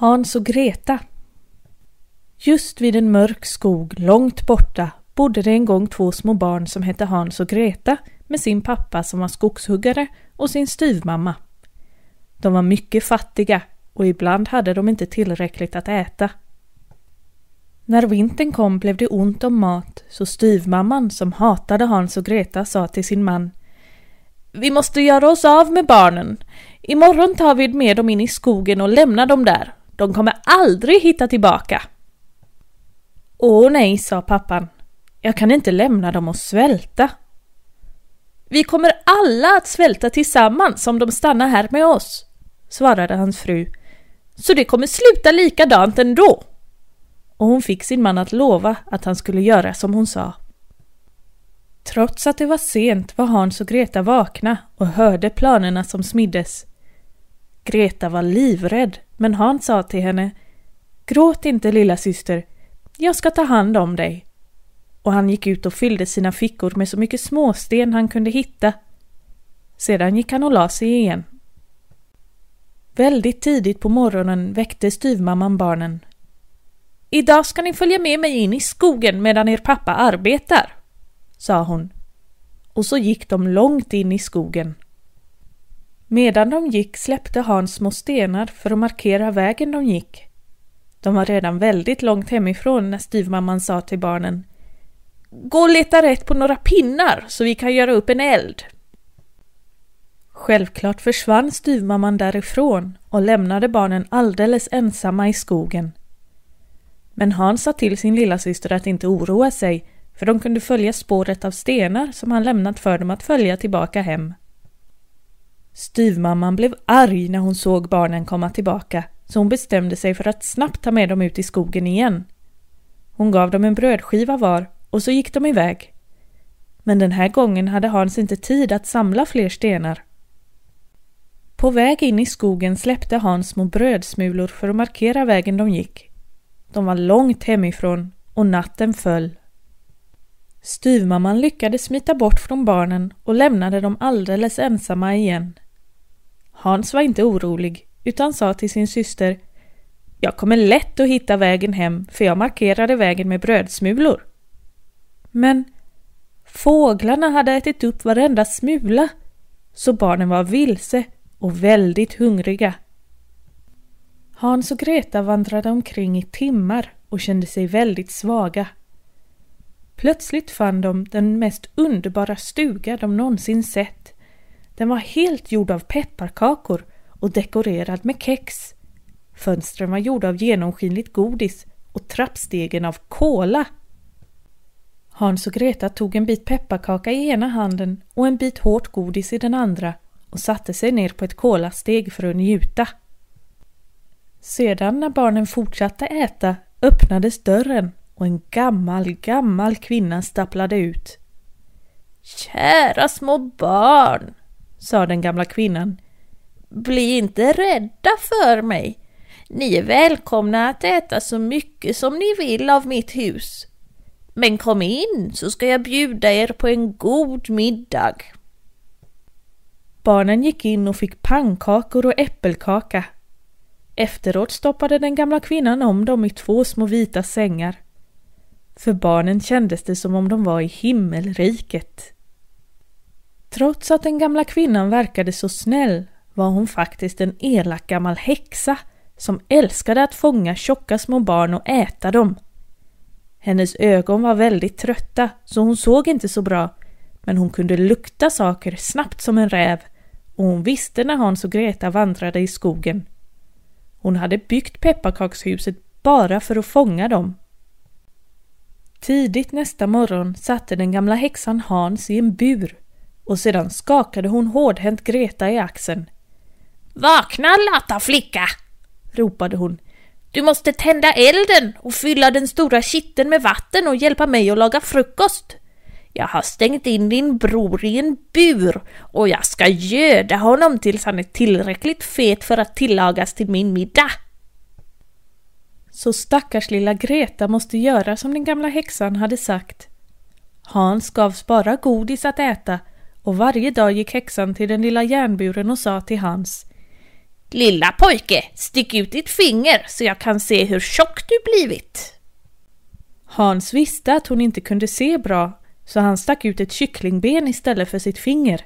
Hans och Greta Just vid en mörk skog långt borta bodde det en gång två små barn som hette Hans och Greta med sin pappa som var skogshuggare och sin styvmamma. De var mycket fattiga och ibland hade de inte tillräckligt att äta. När vintern kom blev det ont om mat så styvmamman som hatade Hans och Greta sa till sin man Vi måste göra oss av med barnen. Imorgon tar vi med dem in i skogen och lämnar dem där. De kommer aldrig hitta tillbaka. Åh nej, sa pappan. Jag kan inte lämna dem och svälta. Vi kommer alla att svälta tillsammans om de stannar här med oss, svarade hans fru. Så det kommer sluta likadant ändå. Och hon fick sin man att lova att han skulle göra som hon sa. Trots att det var sent var Hans och Greta vakna och hörde planerna som smiddes. Greta var livrädd, men Hans sa till henne Gråt inte lilla syster, jag ska ta hand om dig. Och han gick ut och fyllde sina fickor med så mycket småsten han kunde hitta. Sedan gick han och la sig igen. Väldigt tidigt på morgonen väckte styvmamman barnen. Idag ska ni följa med mig in i skogen medan er pappa arbetar, sa hon. Och så gick de långt in i skogen. Medan de gick släppte Hans små stenar för att markera vägen de gick. De var redan väldigt långt hemifrån när styvmamman sa till barnen Gå och leta rätt på några pinnar så vi kan göra upp en eld. Självklart försvann styvmamman därifrån och lämnade barnen alldeles ensamma i skogen. Men Hans sa till sin lilla syster att inte oroa sig för de kunde följa spåret av stenar som han lämnat för dem att följa tillbaka hem. Styvmamman blev arg när hon såg barnen komma tillbaka så hon bestämde sig för att snabbt ta med dem ut i skogen igen. Hon gav dem en brödskiva var och så gick de iväg. Men den här gången hade Hans inte tid att samla fler stenar. På väg in i skogen släppte Hans små brödsmulor för att markera vägen de gick. De var långt hemifrån och natten föll. Styvmamman lyckades smita bort från barnen och lämnade dem alldeles ensamma igen. Hans var inte orolig utan sa till sin syster Jag kommer lätt att hitta vägen hem för jag markerade vägen med brödsmulor. Men fåglarna hade ätit upp varenda smula så barnen var vilse och väldigt hungriga. Hans och Greta vandrade omkring i timmar och kände sig väldigt svaga. Plötsligt fann de den mest underbara stuga de någonsin sett. Den var helt gjord av pepparkakor och dekorerad med kex. Fönstren var gjorda av genomskinligt godis och trappstegen av kola. Hans och Greta tog en bit pepparkaka i ena handen och en bit hårt godis i den andra och satte sig ner på ett kolasteg för att njuta. Sedan när barnen fortsatte äta öppnades dörren och en gammal, gammal kvinna stapplade ut. Kära små barn, sa den gamla kvinnan. Bli inte rädda för mig. Ni är välkomna att äta så mycket som ni vill av mitt hus. Men kom in så ska jag bjuda er på en god middag. Barnen gick in och fick pannkakor och äppelkaka. Efteråt stoppade den gamla kvinnan om dem i två små vita sängar. För barnen kändes det som om de var i himmelriket. Trots att den gamla kvinnan verkade så snäll var hon faktiskt en elak gammal häxa som älskade att fånga tjocka små barn och äta dem. Hennes ögon var väldigt trötta så hon såg inte så bra men hon kunde lukta saker snabbt som en räv och hon visste när Hans och Greta vandrade i skogen. Hon hade byggt pepparkakshuset bara för att fånga dem. Tidigt nästa morgon satte den gamla häxan Hans i en bur och sedan skakade hon hårdhänt Greta i axeln. Vakna lata flicka! ropade hon. Du måste tända elden och fylla den stora kitteln med vatten och hjälpa mig att laga frukost. Jag har stängt in din bror i en bur och jag ska göda honom tills han är tillräckligt fet för att tillagas till min middag. Så stackars lilla Greta måste göra som den gamla häxan hade sagt. Hans gavs bara godis att äta och varje dag gick häxan till den lilla järnburen och sa till Hans Lilla pojke, stick ut ditt finger så jag kan se hur tjock du blivit. Hans visste att hon inte kunde se bra så han stack ut ett kycklingben istället för sitt finger.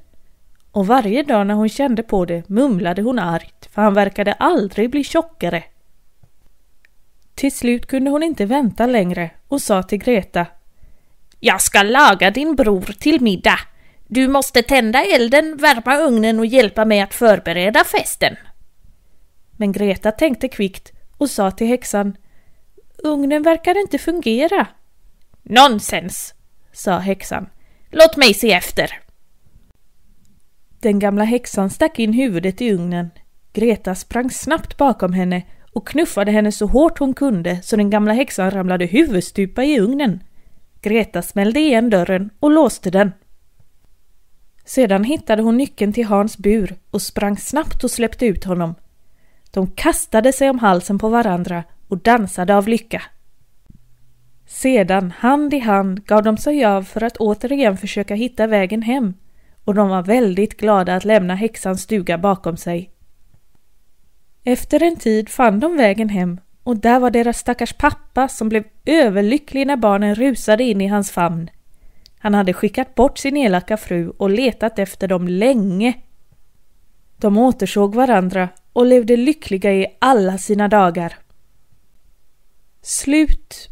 Och varje dag när hon kände på det mumlade hon argt för han verkade aldrig bli tjockare. Till slut kunde hon inte vänta längre och sa till Greta Jag ska laga din bror till middag. Du måste tända elden, värma ugnen och hjälpa mig att förbereda festen. Men Greta tänkte kvickt och sa till häxan Ugnen verkar inte fungera. Nonsens, sa häxan. Låt mig se efter. Den gamla häxan stack in huvudet i ugnen. Greta sprang snabbt bakom henne och knuffade henne så hårt hon kunde så den gamla häxan ramlade huvudstupa i ugnen. Greta smällde igen dörren och låste den. Sedan hittade hon nyckeln till Hans bur och sprang snabbt och släppte ut honom. De kastade sig om halsen på varandra och dansade av lycka. Sedan, hand i hand, gav de sig av för att återigen försöka hitta vägen hem och de var väldigt glada att lämna häxans stuga bakom sig. Efter en tid fann de vägen hem och där var deras stackars pappa som blev överlycklig när barnen rusade in i hans famn. Han hade skickat bort sin elaka fru och letat efter dem länge. De återsåg varandra och levde lyckliga i alla sina dagar. Slut